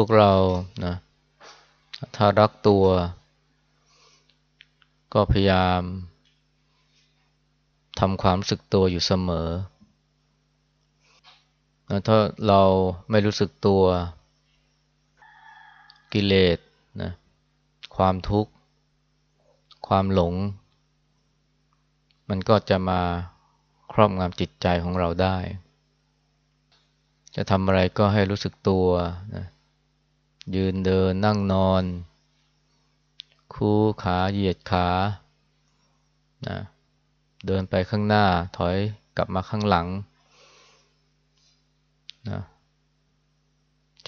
พวกเรานะถ้ารักตัว ก็พยายามทำความรู้สึกตัวอยู่เสมอนะถ้าเราไม่รู้สึกตัว กิเลสนะความทุกข์ ความหลง มันก็จะมาครอบงำจิตใจของเราได้ จะทำอะไรก็ให้รู้สึกตัวนะ ยืนเดินนั่งนอน คู่ขาเหยียดขานะเดินไปข้างหน้าถอยกลับมาข้างหลังนะ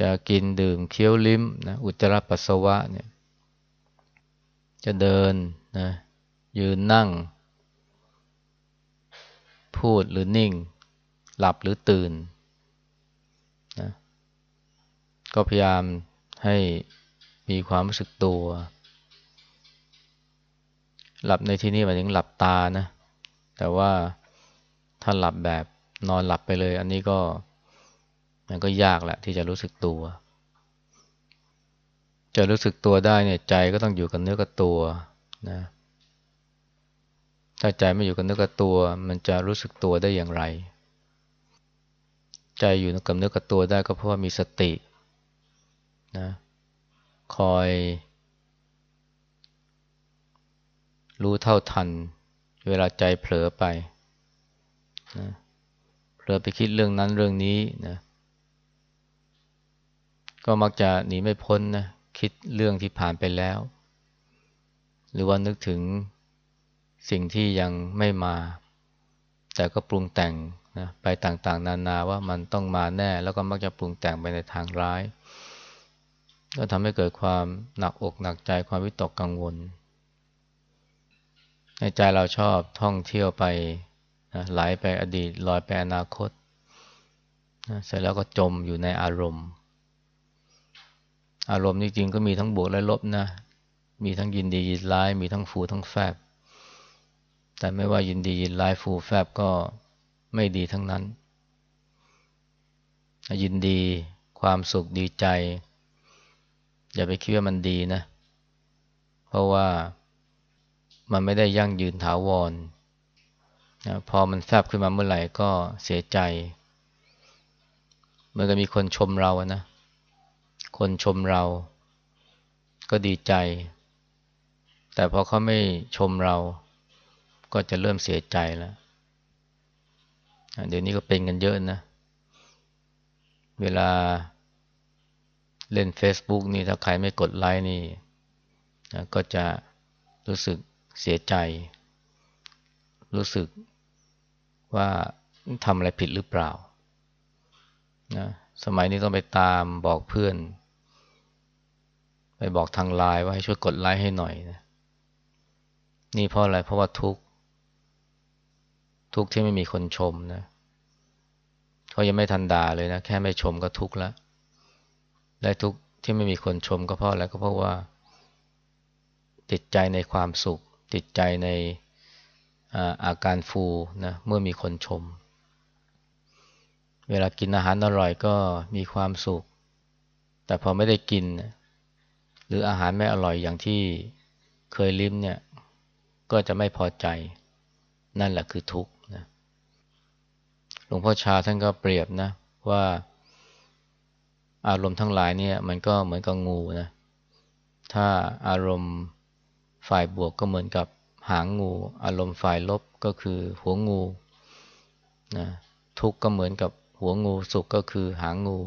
จะกินดื่มเคี้ยวลิ้มนะอุจจาระปัสสาวะเนี่ยจะเดินนะยืนนั่ง พูดหรือนิ่ง หลับหรือตื่นนะก็พยายาม ให้มีความรู้สึกตัว หลับในที่นี้หมายถึงหลับตานะ แต่ว่าถ้าหลับแบบนอนหลับไปเลย อันนี้ก็มันก็ยากแหละที่จะรู้สึกตัว จะรู้สึกตัวได้เนี่ยใจก็ต้องอยู่กับเนื้อกับตัวนะ ถ้าใจไม่อยู่กับเนื้อกับตัว มันจะรู้สึกตัวได้อย่างไร ใจอยู่กับเนื้อกับตัวได้ก็เพราะว่ามีสติ นะคอย รู้เท่าทัน เวลาใจเผลอไปนะเผลอไปคิดเรื่องนั้นเรื่องนี้นะก็มักจะหนีไม่พ้นนะคิดเรื่องที่ผ่านไปแล้ว หรือว่านึกถึงสิ่งที่ยังไม่มา แต่ก็ปรุงแต่งนะไปต่างๆ นานาว่ามันต้องมาแน่ แล้วก็มักจะปรุงแต่งไปในทางร้าย ก็ทำให้เกิดความหนักอกหนักใจความวิตกกังวล ในใจเราชอบท่องเที่ยวไปนะไหลไปอดีตลอยไปอนาคตนะเสร็จแล้วก็จมอยู่ในอารมณ์ อารมณ์จริงๆก็มีทั้งบวกและลบนะ มีทั้งยินดียินร้าย มีทั้งฟูทั้งแฟบ แต่ไม่ว่ายินดียินร้ายฟูแฟบก็ไม่ดีทั้งนั้น ยินดีความสุขดีใจ อย่าไปคิดว่ามันดีนะ เพราะว่ามันไม่ได้ยั่งยืนถาวรนะพอมันแฟบขึ้นมาเมื่อไหร่ก็เสียใจเมื่อก็มีคนชมเราอะนะ คนชมเรา ก็ดีใจ แต่พอเขาไม่ชมเรา ก็จะเริ่มเสียใจแล้วเดี๋ยวนี้ก็เป็นกันเยอะนะ เวลา เล่น Facebook นี่ถ้าใครไม่กดไลค์นี่นะก็จะรู้สึกเสียใจ รู้สึกว่าทำอะไรผิดหรือเปล่านะสมัยนี้ต้องไปตามบอกเพื่อน ไปบอกทางไลน์ว่าให้ช่วยกดไลค์ให้หน่อยนะนี่เพราะอะไรเพราะว่าทุกทุกที่ไม่มีคนชมนะเขายังไม่ทันด่าเลยนะ แค่ไม่ชมก็ทุกข์แล้ว และทุกที่ไม่มีคนชมก็เพราะอะไรก็เพราะว่า ติดใจในความสุข ติดใจในอาการฟูนะเมื่อมีคนชม เวลากินอาหารอร่อยก็มีความสุข แต่พอไม่ได้กิน หรืออาหารไม่อร่อยอย่างที่เคยลิ้มเนี่ย ก็จะไม่พอใจ นั่นแหละคือทุกข์นะหลวงพ่อชาท่านก็เปรียบนะว่า อารมณ์ทั้งหลายเนี่ย มันก็เหมือนกับงูนะ ถ้าอารมณ์ฝ่ายบวกก็เหมือนกับหางงู อารมณ์ฝ่ายลบก็คือหัวงูนะทุกข์ก็เหมือนกับหัวงูสุขก็คือหางงู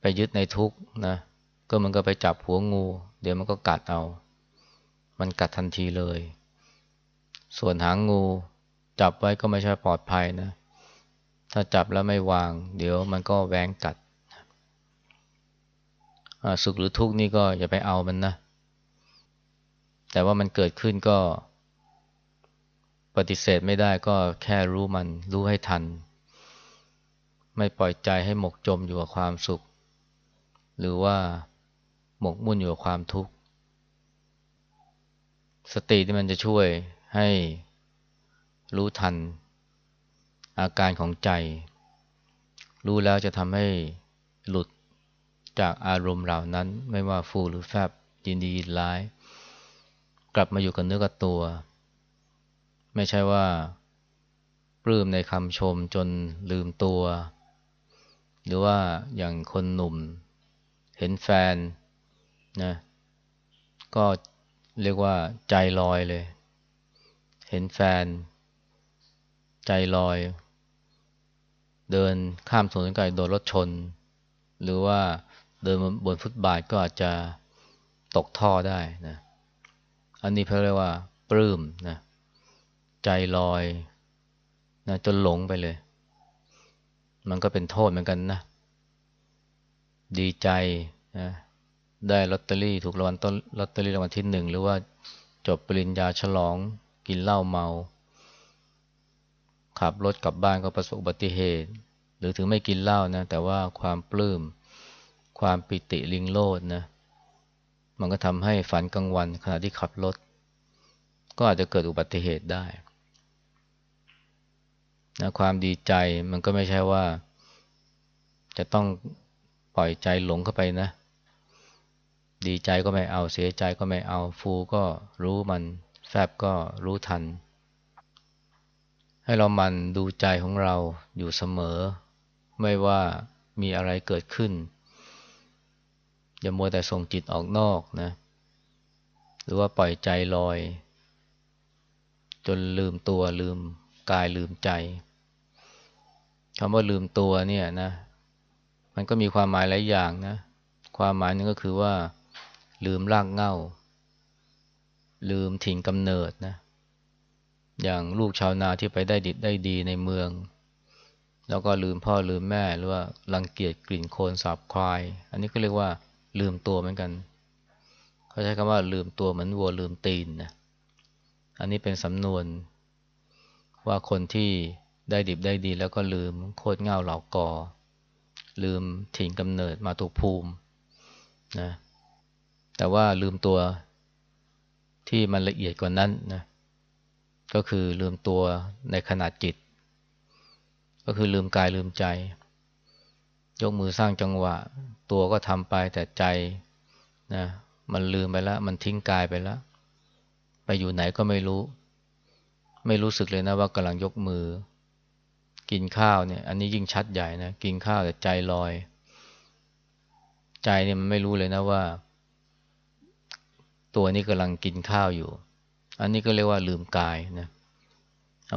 ไปยึดในทุกข์นะก็มันก็ไปจับหัวงู เดี๋ยวมันก็กัดเอา มันกัดทันทีเลย ส่วนหางงูจับไว้ก็ไม่ใช่ปลอดภัยนะ ถ้าจับแล้วไม่วาง เดี๋ยวมันก็แหวงกัด สุขหรือทุกข์นี่ก็อย่าไปเอามันนะ แต่ว่ามันเกิดขึ้นก็ ปฏิเสธไม่ได้ก็แค่รู้มัน รู้ให้ทัน ไม่ปล่อยใจให้หมกจมอยู่กับความสุข หรือว่าหมกมุ่นอยู่กับความทุกข์ สติที่มันจะช่วยให้รู้ทัน อาการของใจ รู้แล้วจะทำให้หลุดจากอารมณ์เหล่านั้น ไม่ว่าฟูหรือแฟบยินดียินร้าย กลับมาอยู่กับเนื้อกับตัว ไม่ใช่ว่า ปลื้มในคำชมจนลืมตัว หรือว่าอย่างคนหนุ่ม เห็นแฟนนะก็เรียกว่าใจลอยเลย เห็นแฟน ใจลอย เดินข้ามถนนไกลโดนรถชน หรือว่าเดินบนฟุตบาทก็อาจจะตกท่อได้นะอันนี้เขาเรียกว่า ปลื้มนะใจลอยนะจนหลงไปเลย มันก็เป็นโทษเหมือนกันนะ ดีใจนะได้ลอตเตอรี่ถูกรางวัลต้นลอตเตอรี่รางวัลที่หนึ่งหรือว่าจบปริญญาฉลองกินเหล้าเมา ขับรถกลับบ้านก็ประสบอุบัติเหตุ หรือถึงไม่กินเหล้านะ แต่ว่าความปลื้ม ความปิติลิงโลดนะ มันก็ทำให้ฝันกลางวันขณะที่ขับรถ ก็อาจจะเกิดอุบัติเหตุได้นะความดีใจมันก็ไม่ใช่ว่า จะต้องปล่อยใจหลงเข้าไปนะ ดีใจก็ไม่เอาเสียใจก็ไม่เอาฟูก็รู้มันแฟบก็รู้ทัน ให้เรามันดูใจของเราอยู่เสมอ ไม่ว่ามีอะไรเกิดขึ้น อย่ามัวแต่ส่งจิตออกนอกนะ หรือว่าปล่อยใจลอย จนลืมตัวลืมกายลืมใจคำว่าลืมตัวเนี่ยนะ มันก็มีความหมายหลายอย่างนะ ความหมายนึงก็คือว่า ลืมรากเง้า ลืมถิ่นกำเนิดนะ อย่างลูกชาวนาที่ไปได้ดิบได้ดีในเมือง แล้วก็ลืมพ่อลืมแม่หรือว่ารังเกียจกลิ่นโคลนสาบควาย อันนี้ก็เรียกว่าลืมตัวเหมือนกัน เขาใช้คำว่าลืมตัวเหมือนวัวลืมตีนนะอันนี้เป็นสำนวน ว่าคนที่ได้ดิบได้ดี แล้วก็ลืมโคตรเง่าเหล่ากอ ลืมถิ่นกำเนิดมาตุภูมินะแต่ว่าลืมตัวที่มันละเอียดกว่านั้นนะ ก็คือลืมตัวในขนาดจิต ก็คือลืมกายลืมใจ ยกมือสร้างจังหวะ ตัวก็ทำไปแต่ใจนะมันลืมไปแล้ว มันทิ้งกายไปแล้ว ไปอยู่ไหนก็ไม่รู้ ไม่รู้สึกเลยนะว่ากำลังยกมือ กินข้าวเนี่ย อันนี้ยิ่งชัดใหญ่นะ กินข้าวแต่ใจลอย ใจเนี่ยมันไม่รู้เลยนะว่า ตัวนี้กำลังกินข้าวอยู่ อันนี้ก็เรียกว่าลืมกายนะ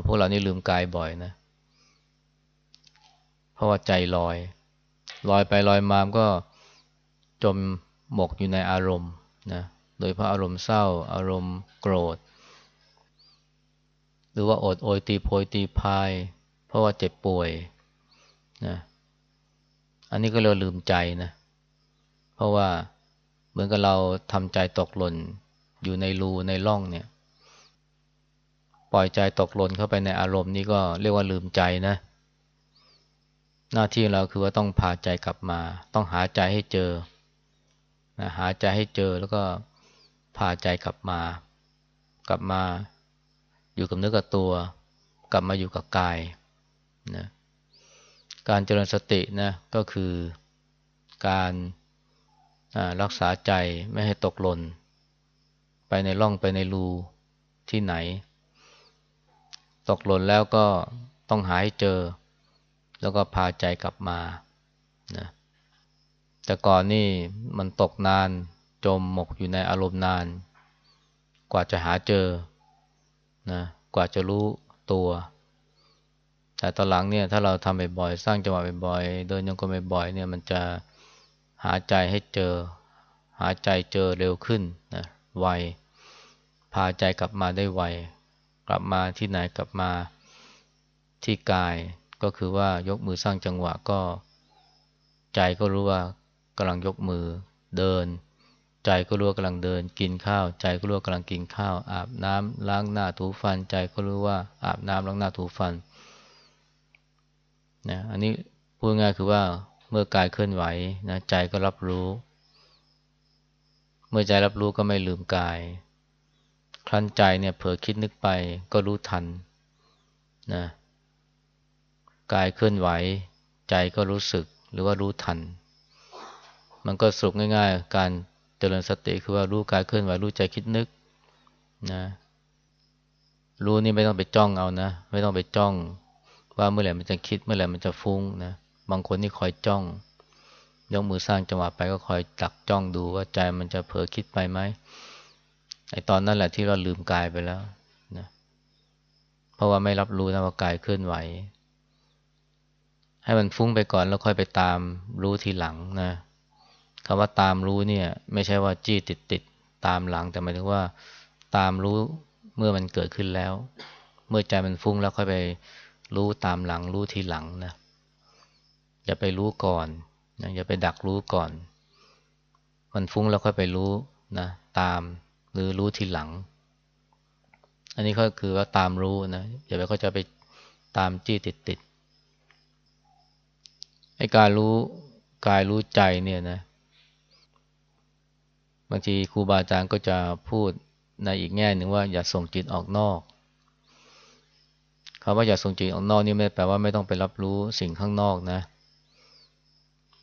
พวกเรานี่ลืมกายบ่อยนะ เพราะว่าใจลอย ลอยไปลอยมาก็จมหมกอยู่ในอารมณ์นะโดยเพราะอารมณ์เศร้า อารมณ์โกรธ หรือว่าอดโอยตีโพยตีพาย เพราะว่าเจ็บป่วยนะอันนี้ก็เรียกลืมใจนะ เพราะว่าเหมือนกับเราทำใจตกหล่นอยู่ในรูในร่องเนี่ย ปล่อยใจตกหล่นเข้าไปในอารมณ์นี้ก็เรียกว่าลืมใจนะ หน้าที่เราคือว่าต้องพาใจกลับมา ต้องหาใจให้เจอนะหาใจให้เจอแล้วก็พาใจกลับมา กลับมาอยู่กับเนื้อกับตัว กลับมาอยู่กับกายนะการเจริญสตินะก็คือการรักษาใจไม่ให้ตกหล่นไปในร่องไปในรูที่ไหน ตกหล่นแล้วก็ต้องหาให้เจอ แล้วก็พาใจกลับมานะแต่ก่อนนี่มันตกนานจมหมกอยู่ในอารมณ์นาน กว่าจะหาเจอนะกว่าจะรู้ตัว แต่ตอนหลังเนี่ยถ้าเราทำบ่อยๆสร้างจังหวะบ่อยๆเดินยังกลมบ่อยๆเนี่ยมันจะหาใจให้เจอ หาใจเจอเร็วขึ้นนะไวพาใจกลับมาได้ไว กลับมาที่ไหนกลับมาที่กาย ก็คือว่ายกมือสร้างจังหวะก็ใจก็รู้ว่ากำลังยกมือเดิน ใจก็รู้ว่ากำลังเดิน กินข้าว ใจก็รู้ว่ากำลังกินข้าว อาบน้ำล้างหน้าถูฟัน ใจก็รู้ว่าอาบน้ำล้างหน้าถูฟันนะอันนี้พูดง่ายคือว่าเมื่อกายเคลื่อนไหวนะใจก็รับรู้ เมื่อใจรับรู้ก็ไม่ลืมกาย ครั้นใจเนี่ยเผลอคิดนึกไปก็รู้ทันนะกายเคลื่อนไหว ใจก็รู้สึกหรือว่ารู้ทัน มันก็สรุปง่าย ๆ การเจริญสติคือว่ารู้กายเคลื่อนไหวรู้ใจคิดนึกนะรู้นี่ไม่ต้องไปจ้องเอานะ ไม่ต้องไปจ้อง ว่าเมื่อไหร่มันจะคิดเมื่อไหร่มันจะฟุ้งนะบางคนนี่คอยจ้องยกมือสร้างจังหวะไปก็คอยจักจ้องดูว่าใจมันจะเผลอคิดไปไหม ไอตอนนั้นแหละที่เราลืมกายไปแล้วนะเพราะว่าไม่รับรู้นะว่ากายเคลื่อนไหว ให้มันฟุ้งไปก่อนแล้วค่อยไปตามรู้ทีหลังนะคำว่าตามรู้เนี่ย ไม่ใช่ว่าจี้ติดติดตามหลัง แต่หมายถึงว่า ตามรู้เมื่อมันเกิดขึ้นแล้ว เมื่อใจมันฟุ้งแล้วค่อยไปรู้ตามหลังรู้ทีหลังนะอย่าไปรู้ก่อนนะอย่าไปดักรู้ก่อน มันฟุ้งแล้วค่อยไปรู้นะ ตาม หรือรู้ทีหลัง อันนี้ก็คือว่าตามรู้นะอย่าไปก็จะไปตามจี้ติดติดไอ้การรู้กายรู้ใจเนี่ยนะบางทีครูบาอาจารย์ก็จะพูดในอีกแง่หนึ่งว่าอย่าส่งจิตออกนอกคำว่าอย่าส่งจิตออกนอกนี่ไม่แปลว่าไม่ต้องไปรับรู้สิ่งข้างนอกนะ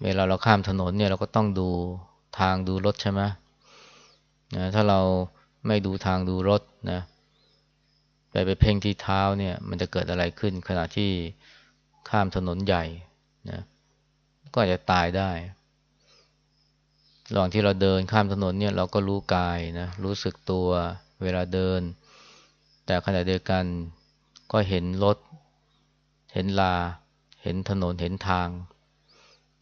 เวลาเราข้ามถนนเนี่ยเราก็ต้องดูทางดูรถใช่ไหม นะถ้าเราไม่ดูทางดูรถนะไปไปเพ่งที่เท้าเนี่ยมันจะเกิดอะไรขึ้น ขณะที่ข้ามถนนใหญ่นะก็อาจจะตายได้ระหว่างที่เราเดินข้ามถนนเนี่ยเราก็รู้กายนะรู้สึกตัวเวลาเดิน แต่ขณะเดียวกันก็เห็นรถ เห็นลา เห็นถนนเห็นทาง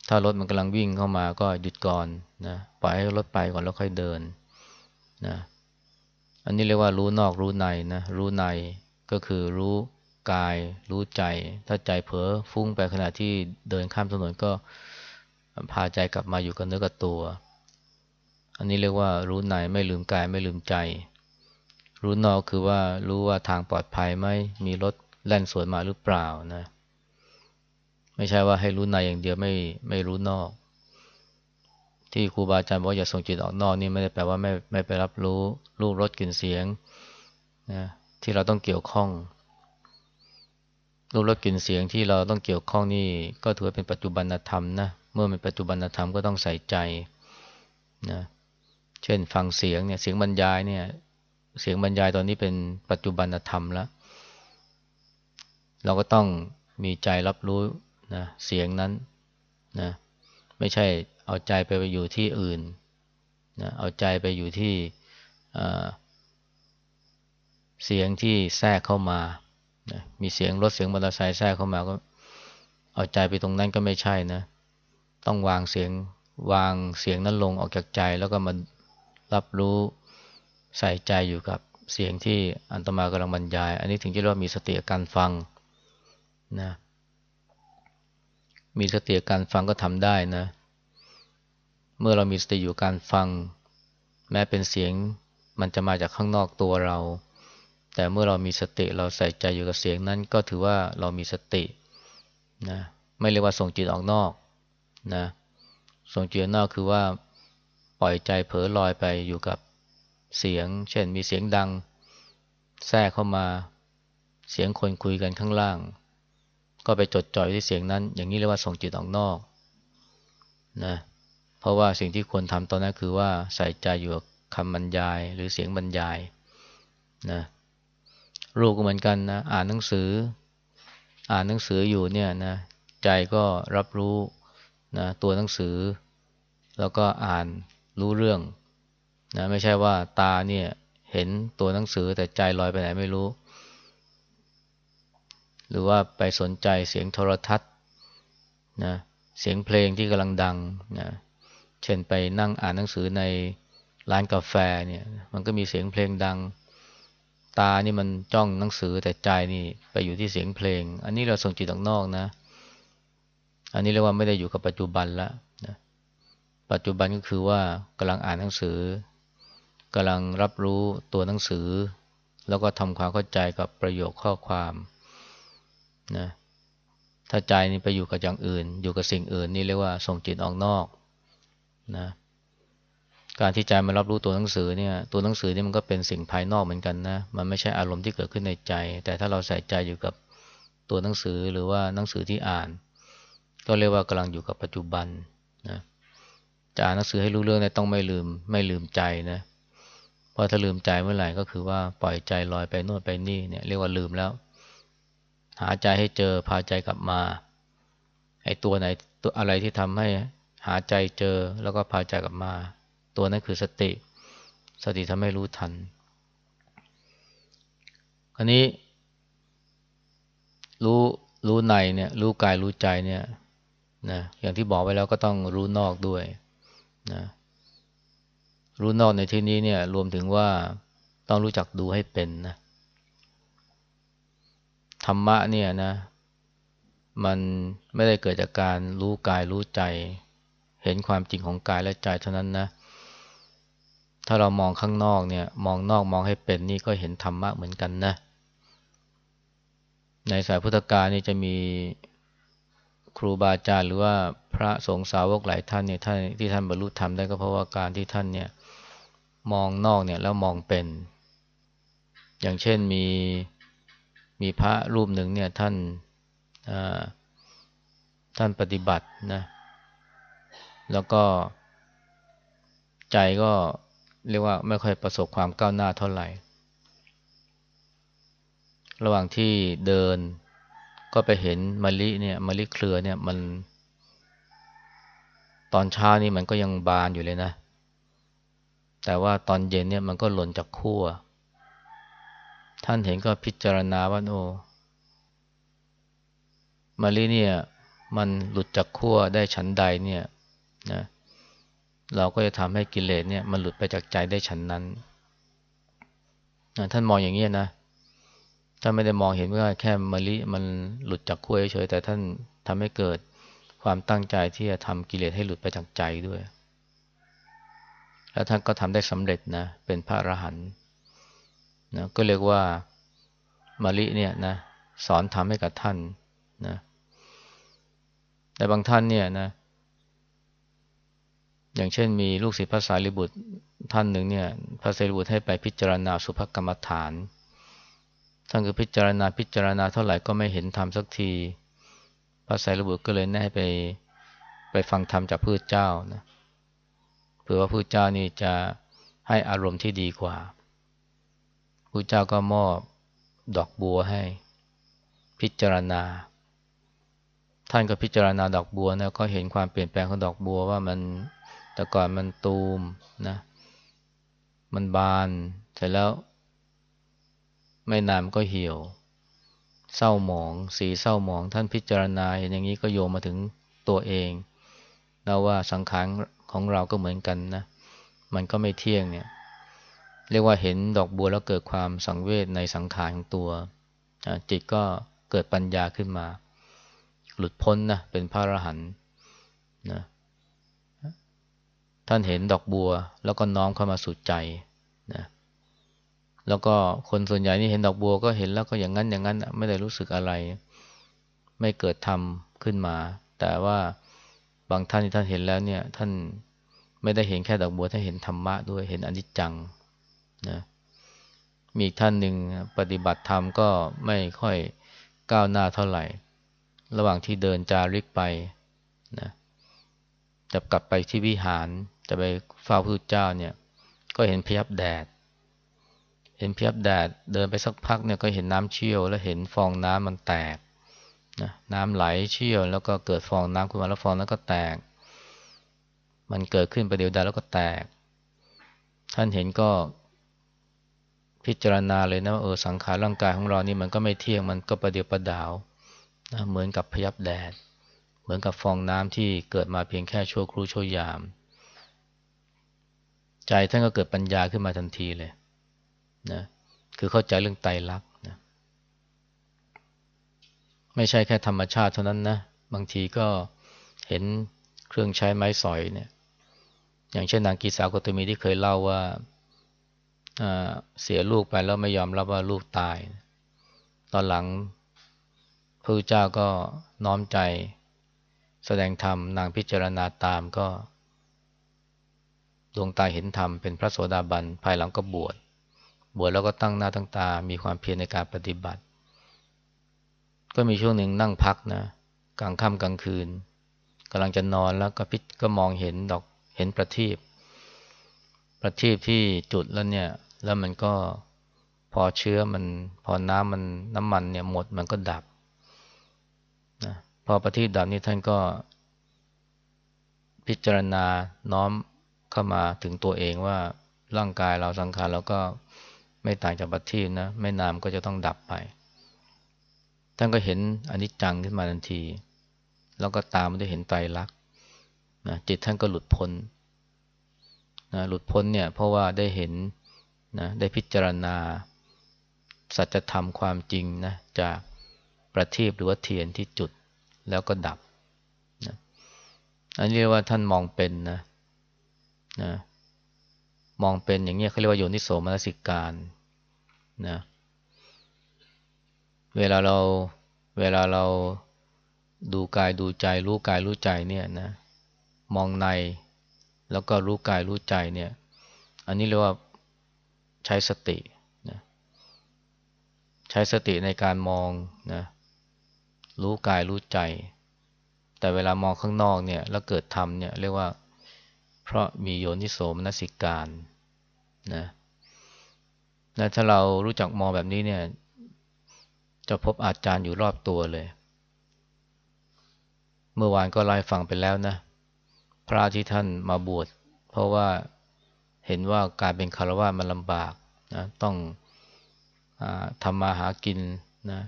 ถ้ารถมันกำลังวิ่งเข้ามาก็หยุดก่อนนะปล่อยให้รถไปก่อนแล้วค่อยเดิน นะอันนี้เรียกว่ารู้นอกรู้ในนะรู้ในก็คือรู้กาย รู้ใจ ถ้าใจเผลอฟุ้งไปขณะที่เดินข้ามถนนก็พาใจกลับมาอยู่กับเนื้อกับตัว อันนี้เรียกว่ารู้ในไม่ลืมกายไม่ลืมใจ รู้นอกคือว่ารู้ว่าทางปลอดภัยไหมมีรถแล่นสวนมาหรือเปล่านะ ไม่ใช่ว่าให้รู้ในอย่างเดียวไม่ไม่รู้นอก ที่ครูบาอาจารย์บอกอย่าส่งจิตออกนอกนี่ไม่ได้แปลว่าไม่ไม่ไปรับรู้รูปรสกลิ่นเสียงนะที่เราต้องเกี่ยวข้อง รูปรสกลิ่นเสียงที่เราต้องเกี่ยวข้องนี่ก็ถือเป็นปัจจุบันธรรมนะเมื่อเป็นปัจจุบันธรรมก็ต้องใส่ใจนะเช่นฟังเสียงเนี่ยเสียงบรรยายเนี่ยเสียงบรรยายตอนนี้เป็นปัจจุบันธรรมแล้ว เราก็ต้องมีใจรับรู้นะเสียงนั้นนะไม่ใช่ เอาใจไปไปอยู่ที่อื่นนะเอาใจไปอยู่ที่เสียงที่แทรกเข้ามานะมีเสียงรถเสียงมอเตอร์ไซค์แทรกเข้ามาก็เอาใจไปตรงนั้นก็ไม่ใช่นะ ต้องวางเสียงวางเสียงนั้นลงออกจากใจแล้วก็มารับรู้ใส่ใจอยู่กับเสียงที่อันตมากำลังบรรยาย อันนี้ถึงจะเรียกว่ามีสติการฟังนะมีสติการฟังก็ทำได้นะ เมื่อเรามีสติอยู่การฟัง แม้เป็นเสียงมันจะมาจากข้างนอกตัวเรา แต่เมื่อเรามีสติเราใส่ใจอยู่กับเสียงนั้น ก็ถือว่าเรามีสตินะไม่เรียกว่าส่งจิตออกนอกนะส่งจิตออกนอกคือว่าปล่อยใจเผลอลอยไปอยู่กับเสียง เช่นมีเสียงดัง แทรกเข้ามาเสียงคนคุยกันข้างล่าง ก็ไปจดจ่อยที่เสียงนั้น อย่างนี้เรียกว่าส่งจิตออกนอกนะ เพราะว่าสิ่งที่ควรทำตอนนั้นคือว่าใส่ใจอยู่กับคำบรรยายหรือเสียงบรรยายนะรูปก็เหมือนกันนะอ่านหนังสือ อ่านหนังสืออยู่เนี่ยนะใจก็รับรู้นะตัวหนังสือ แล้วก็อ่านรู้เรื่องนะไม่ใช่ว่าตาเนี่ยเห็นตัวหนังสือแต่ใจลอยไปไหนไม่รู้ หรือว่าไปสนใจเสียงโทรทัศน์นะเสียงเพลงที่กำลังดังนะ เช่นไปนั่งอ่านหนังสือในร้านกาแฟเนี่ยมันก็มีเสียงเพลงดัง ตานี่มันจ้องหนังสือแต่ใจนี่ไปอยู่ที่เสียงเพลง อันนี้เราส่งจิตออกนอกนะ อันนี้เรียกว่าไม่ได้อยู่กับปัจจุบันล้วนะปัจจุบันก็คือว่ากำลังอ่านหนังสือกำลังรับรู้ตัวหนังสือ แล้วก็ทำความเข้าใจกับประโยคข้อความนะถ้าใจนี่ไปอยู่กับอย่างอื่น อยู่กับสิ่งอื่น นี่เรียกว่าส่งจิตออกนอก นะการที่ใจมารับรู้ตัวหนังสือเนี่ยตัวหนังสือนี่มันก็เป็นสิ่งภายนอกเหมือนกันนะมันไม่ใช่อารมณ์ที่เกิดขึ้นในใจ แต่ถ้าเราใส่ใจอยู่กับตัวหนังสือหรือว่าหนังสือที่อ่าน ก็เรียกว่ากำลังอยู่กับปัจจุบันนะจะอ่านหนังสือให้รู้เรื่องเนี่ยต้องไม่ลืมไม่ลืมใจนะเพราะถ้าลืมใจเมื่อไหร่ก็คือว่าปล่อยใจลอยไปโน่นไปนี่เนี่ยเรียกว่าลืมแล้ว หาใจให้เจอพาใจกลับมาไอ้ตัวไหนตัวอะไรที่ทำให้ หาใจเจอแล้วก็พาใจกลับมา ตัวนั้นคือสติ สติทำให้รู้ทันคราวนี้รู้รู้ในเนี่ยรู้กายรู้ใจเนี่ยนะอย่างที่บอกไว้แล้วก็ต้องรู้นอกด้วยนะรู้นอกในที่นี้เนี่ยรวมถึงว่าต้องรู้จักดูให้เป็นนะธรรมะเนี่ยนะ มันไม่ได้เกิดจากการรู้กายรู้ใจ เห็นความจริงของกายและใจเท่านั้นนะ ถ้าเรามองข้างนอกเนี่ยมองนอกมองให้เป็นนี่ก็เห็นธรรมะเหมือนกันนะ ในสายพุทธกาลนี่จะมีครูบาอาจารย์หรือว่าพระสงฆ์สาวกหลายท่านเนี่ยท่านที่ท่านบรรลุธรรมได้ก็เพราะว่าการที่ท่านเนี่ยมองนอกเนี่ยแล้วมองเป็น อย่างเช่นมีมีพระรูปหนึ่งเนี่ยท่านท่านปฏิบัตินะ แล้วก็ใจก็เรียกว่าไม่ค่อยประสบความก้าวหน้าเท่าไหร่ ระหว่างที่เดินก็ไปเห็นมะลิเนี่ยมะลิเครือเนี่ยมัน ตอนเช้านี่มันก็ยังบานอยู่เลยนะ แต่ว่าตอนเย็นเนี่ยมันก็หล่นจากขั้ว ท่านเห็นก็พิจารณาว่าโอ้มะลิเนี่ย มันหลุดจากขั้วได้ฉันใดเนี่ย นะเราก็จะทำให้กิเลสเนี่ยมันหลุดไปจากใจได้ฉันนั้นนะท่านมองอย่างนี้นะท่านไม่ได้มองเห็นว่าแค่มะลิมันหลุดจากขั้วเฉยแต่ท่านทำให้เกิดความตั้งใจที่จะทำกิเลสให้หลุดไปจากใจด้วย แล้วท่านก็ทำได้สำเร็จนะเป็นพระอรหันต์นะก็เรียกว่ามะลิเนี่ยนะสอนทำให้กับท่านนะแต่บางท่านเนี่ยนะ อย่างเช่นมีลูกศิษย์พระสารีบุตรท่านหนึ่งเนี่ยพระสารีบุตรให้ไปพิจารณาสุภกรรมฐานท่านคือพิจารณาพิจารณาเท่าไหร่ก็ไม่เห็นธรรมสักที พระสารีบุตรก็เลยแน่ไปไปฟังธรรมจากพระเจ้านะเผื่อว่าพระเจ้านี่จะให้อารมณ์ที่ดีกว่าพระเจ้าก็มอบดอกบัวให้ พิจารณา ท่านก็พิจารณาดอกบัวนะก็เห็นความเปลี่ยนแปลงของดอกบัวว่ามัน แต่ก่อนมันตูมนะ มันบานเสร็จแล้ว ไม่นานก็เหี่ยว เศร้าหมอง สีเศร้าหมอง ท่านพิจารณาเห็นอย่างนี้ก็โยมมาถึงตัวเองแล้วว่าสังขารของเราก็เหมือนกันนะ มันก็ไม่เที่ยงเนี่ย เรียกว่าเห็นดอกบัวแล้วเกิดความสังเวชในสังขารของตัว จิตก็เกิดปัญญาขึ้นมา หลุดพ้นนะ เป็นพระอรหันต์นะ ท่านเห็นดอกบัว แล้วก็น้อมเข้ามาสู่ใจนะแล้วก็คนส่วนใหญ่นี่เห็นดอกบัวก็เห็นแล้วก็อย่างนั้นอย่างนั้นไม่ได้รู้สึกอะไร ไม่เกิดธรรมขึ้นมา แต่ว่าบางท่านที่ท่านเห็นแล้วเนี่ย ท่านไม่ได้เห็นแค่ดอกบัวท่านเห็นธรรมะด้วยเห็นอนิจจังนะมีท่านหนึ่งปฏิบัติธรรมก็ไม่ค่อยก้าวหน้าเท่าไหร่ ระหว่างที่เดินจาริกไปนะ จะกลับไปที่วิหารจะไปเฝ้าพระเจ้าเนี่ย ก็เห็นพยับแดด เห็นพยับแดดเดินไปสักพักเนี่ยก็เห็นน้ำเชี่ยว แล้วเห็นฟองน้ำมันแตกนะน้ำไหลเชี่ยว แล้วก็เกิดฟองน้ำขึ้นมาแล้วฟองนั้นก็แตก มันเกิดขึ้นประเดี๋ยวใดแล้วก็แตก ท่านเห็นก็พิจารณาเลยนะว่าเออสังขารร่างกายของเรานี่มันก็ไม่เที่ยงมันก็ประเดี๋ยวประดาวนะเหมือนกับพยับแดด มือนกับฟองน้ำที่เกิดมาเพียงแค่ชั่วครู่ชั่วยาม ใจท่านก็เกิดปัญญาขึ้นมาทันทีเลยนะคือเข้าใจเรื่องไตรลักษณ์นะไม่ใช่แค่ธรรมชาติเท่านั้นนะบางทีก็เห็นเครื่องใช้ไม้สอยเนี่ย อย่างเช่นนางกีสาวกตมีที่เคยเล่าว่าเสียลูกไปแล้วไม่ยอมรับว่าลูกตาย ตอนหลังพระเจ้าก็น้อมใจ แสดงธรรมนางพิจารณาตามก็ ดวงตาเห็นธรรมเป็นพระโสดาบันภายหลังก็บวชบวชแล้วก็ตั้งหน้าตั้งตา มีความเพียรในการปฏิบัติ ก็มีช่วงหนึ่งนั่งพักนะกลางค่ำกลางคืนกำลังจะนอนแล้วก็พิจก็มองเห็นดอกเห็นประทีปประทีปที่จุดแล้วเนี่ย แล้วมันก็พอเชื้อมันพอน้ำมันน้ำมันเนี่ยหมดมันก็ดับ พอประทีปดับนี่ท่านก็พิจารณาน้อมเข้ามาถึงตัวเองว่าร่างกายเราสังขารเราก็ไม่ต่างจากประทีปนะไม่นานก็จะต้องดับไป ท่านก็เห็นอนิจจังขึ้นมาทันที แล้วก็ตามมาด้วยเห็นไตรลักษณ์นะจิตท่านก็หลุดพ้นนะหลุดพ้นเนี่ยเพราะว่าได้เห็นนะได้พิจารณา สัจธรรมความจริงนะจากประทีปหรือว่าเทียนที่จุด แล้วก็ดับนะอันนี้เรียกว่าท่านมองเป็นนะนะมองเป็นอย่างนี้เขาเรียกว่าโยนิโสมนสิการนะเวลาเราเวลาเราดูกายดูใจ รู้กายรู้ใจเนี่ยนะมองในแล้วก็รู้กายรู้ใจเนี่ย อันนี้เรียกว่าใช้สตินะใช้สติในการมองนะ รู้กายรู้ใจ แต่เวลามองข้างนอกเนี่ยแล้วเกิดทำเนี่ยเรียกว่า เพราะมีโยนิโสมนสิการนะนะถ้าเรารู้จักมองแบบนี้เนี่ย จะพบอาจารย์อยู่รอบตัวเลย เมื่อวานก็ไล่ฟังไปแล้วนะ พระที่ท่านมาบวชเพราะว่าเห็นว่าการเป็นคารวะมันลำบากนะต้องอทำมาหากินนะ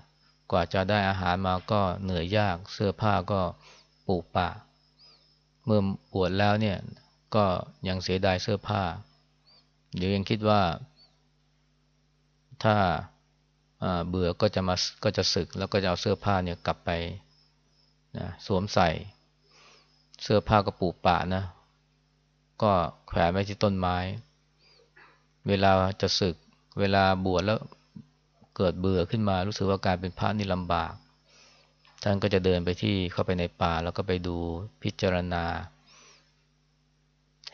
ว่าจะได้อาหารมาก็เหนื่อยยาก เสื้อผ้าก็ปูป่า เมื่อบวชแล้วเนี่ยก็ยังเสียดายเสื้อผ้า เดี๋ยวยังคิดว่า ถ้าเบื่อก็จะมาก็จะสึกแล้วก็จะเอาเสื้อผ้าเนี่ยกลับไปนะสวมใส่ เสื้อผ้าก็ปูป่านะ ก็แขวนไว้ที่ต้นไม้ เวลาจะสึก เวลาบวชแล้ว เกิดเบื่อขึ้นมารู้สึกว่าการเป็นพระนี่ลำบาก ท่านก็จะเดินไปที่เข้าไปในป่าแล้วก็ไปดูพิจารณา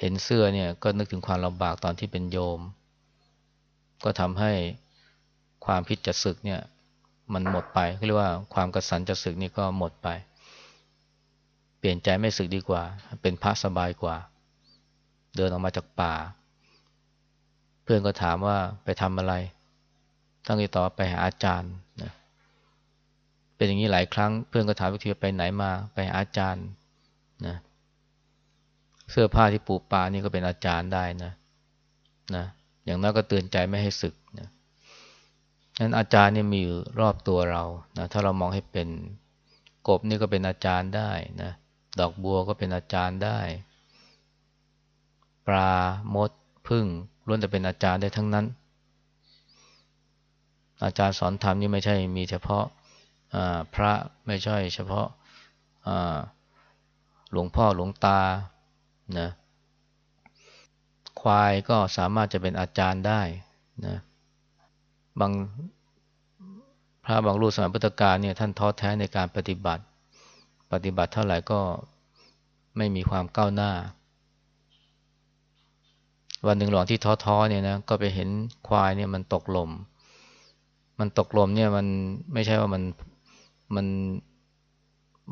เห็นเสื้อเนี่ยก็นึกถึงความลำบากตอนที่เป็นโยม ก็ทำให้ความพิจะศึกเนี่ยมันหมดไปเรียกว่าความกระสันจะศึกนี่ก็หมดไป เปลี่ยนใจไม่ศึกดีกว่า เป็นพระสบายกว่า เดินออกมาจากป่า เพื่อนก็ถามว่าไปทำอะไร ตั้งใจต่อไปหาอาจารย์นะเป็นอย่างนี้หลายครั้ง เพื่อนก็ถามวิธีไปไหนมาไปหาอาจารย์นะเสื้อผ้าที่ปูปานี่ก็เป็นอาจารย์ได้นะนะอย่างน้อยก็เตือนใจไม่ให้ศึกนะนั้นอาจารย์นี่มีอยู่รอบตัวเรานะถ้าเรามองให้เป็นกบนี่ก็เป็นอาจารย์ได้นะดอกบัวก็เป็นอาจารย์ได้ ปลามดพึ่งล้วนแต่เป็นอาจารย์ได้ทั้งนั้น อาจารย์สอนธรรมนี่ไม่ใช่มีเฉพาะพระไม่ใช่เฉพาะหลวงพ่อหลวงตานะควายก็สามารถจะเป็นอาจารย์ได้นะบางพระบางรูปสมัยพุทธกาลเนี่ยท่านท้อแท้ในการปฏิบัติ ปฏิบัติเท่าไหร่ก็ไม่มีความก้าวหน้า วันหนึ่งหลวงที่ท้อๆเนี่ยนะก็ไปเห็นควายเนี่ยมันตกลม มันตกลมเนี่ยมันไม่ใช่ว่ามันมัน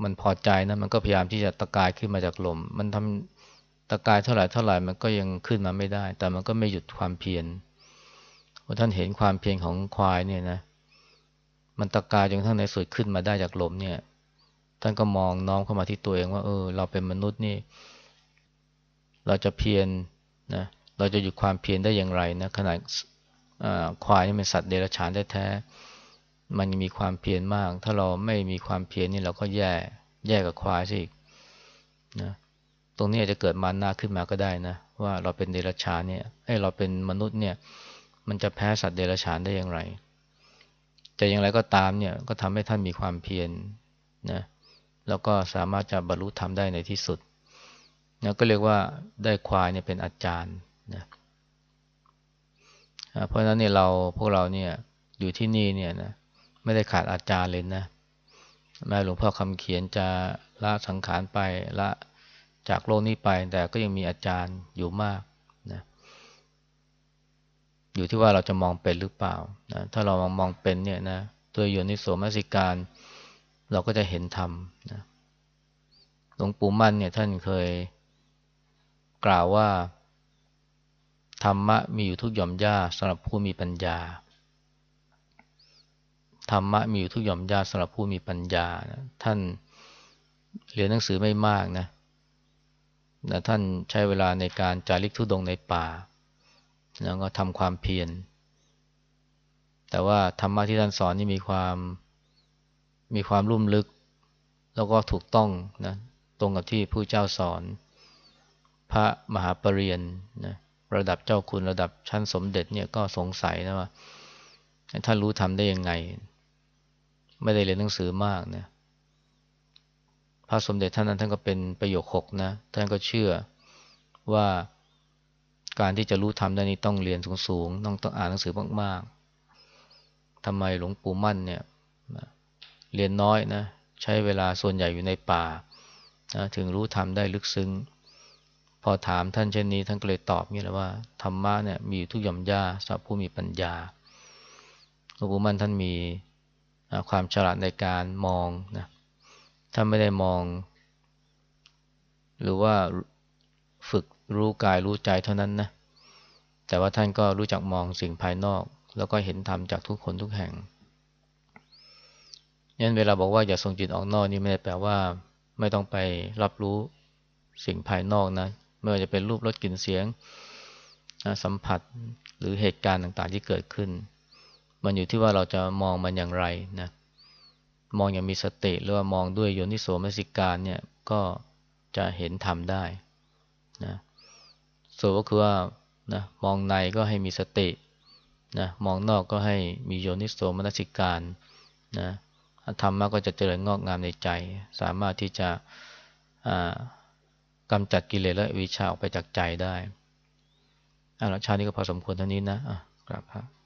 มันพอใจนะมันก็พยายามที่จะตะกายขึ้นมาจากลม มันทำตะกายเท่าไหร่เท่าไหร่มันก็ยังขึ้นมาไม่ได้ แต่มันก็ไม่หยุดความเพียรพอท่านเห็นความเพียรของควายเนี่ยนะ มันตะกายจนทั้งในสุดขึ้นมาได้จากลมเนี่ย ท่านก็มองน้อมเข้ามาที่ตัวเองว่า เออ เราเป็นมนุษย์นี่ เราจะเพียรนะเราจะหยุดความเพียรได้อย่างไรนะขนาด ควายนี่เป็นสัตว์เดรัจฉานแท้ๆมันมีความเพียรมาก ถ้าเราไม่มีความเพียรนี่เราก็แย่แย่กับควายสินะตรงนี้อาจจะเกิดมานาขึ้นมาก็ได้นะ ว่าเราเป็นเดรัจฉานเนี่ยไอ้เราเป็นมนุษย์เนี่ย มันจะแพ้สัตว์เดรัจฉานได้อย่างไรแต่อย่างไรก็ตามเนี่ยก็ทำให้ท่านมีความเพียรนะแล้วก็สามารถจะบรรลุธรรมได้ในที่สุดนะก็เรียกว่าได้ควายเนี่ยเป็นอาจารย์นะ เพราะฉะนั้นเนี่ยเราพวกเราเนี่ยอยู่ที่นี่เนี่ยนะไม่ได้ขาดอาจารย์เลยนะแม่หลวงพ่อคำเขียนจะละสังขารไปละจากโลกนี้ไปแต่ก็ยังมีอาจารย์อยู่มากนะอยู่ที่ว่าเราจะมองเป็นหรือเปล่านะถ้าเรามองมองเป็นเนี่ยนะตัวโยนิโสมนสิการ เราก็จะเห็นธรรมนะหลวงปู่มั่นเนี่ยท่านเคยกล่าวว่า ธรรมะมีอยู่ทุกหย่อมหญ้าสำหรับผู้มีปัญญา ธรรมะมีอยู่ทุกหย่อมหญ้าสำหรับผู้มีปัญญา ท่านเรียนหนังสือไม่มากนะนะท่านใช้เวลาในการจาริกทุดงในป่า แล้วก็ทำความเพียร แต่ว่าธรรมะที่ท่านสอนนี่มีความมีความลุ่มลึก แล้วก็ถูกต้องนะตรงกับที่ผู้เจ้าสอน พระมหาปรริญญานะ ระดับเจ้าคุณระดับชั้นสมเด็จเนี่ยก็สงสัยนะว่าท่านรู้ทำได้ยังไง ไม่ได้เรียนหนังสือมากนะพระสมเด็จท่านนั้นท่านก็เป็นประโยคหกนะท่านก็เชื่อว่าการที่จะรู้ทำได้นี้ต้องเรียนสูงๆต้องต้องอ่านหนังสือมากๆทำไมหลวงปู่มั่นเนี่ยเรียนน้อยนะใช้เวลาส่วนใหญ่อยู่ในป่านะถึงรู้ทำได้ลึกซึ้ง พอถามท่านเช่นนี้ท่านก็เลยตอบงี้แหละว่าธรรมะเนี่ยมีทุกหย่อมย่าสำหรับผู้มีปัญญาหลวงปู่มั่นท่านมีความฉลาดในการมองนะท่านไม่ได้มอง หรือว่าฝึกรู้กายรู้ใจเท่านั้นนะแต่ว่าท่านก็รู้จักมองสิ่งภายนอก แล้วก็เห็นธรรมจากทุกคนทุกแห่งยันเวลาบอกว่าอย่าส่งจิตออกนอกนี่ไม่ได้แปลว่า ไม่ต้องไปรับรู้สิ่งภายนอกนะ ไม่ว่าจะเป็นรูปรสกลิ่นเสียงสัมผัสหรือเหตุการณ์ต่างๆที่เกิดขึ้น มันอยู่ที่ว่าเราจะมองมันอย่างไรนะมองอย่างมีสติหรือว่ามองด้วยโยนิโสมนสิการเนี่ยก็จะเห็นธรรมได้นะส่วนก็คือว่านะมองในก็ให้มีสตินะมองนอกก็ให้มีโยนิโสมนสิการนะธรรมะก็จะเจริญงอกงามในใจ สามารถที่จะ กำจัดกิเลสและวิชาออกไปจากใจได้อาราชานี้ก็พอสมควรเท่านี้นะอะกราบพระ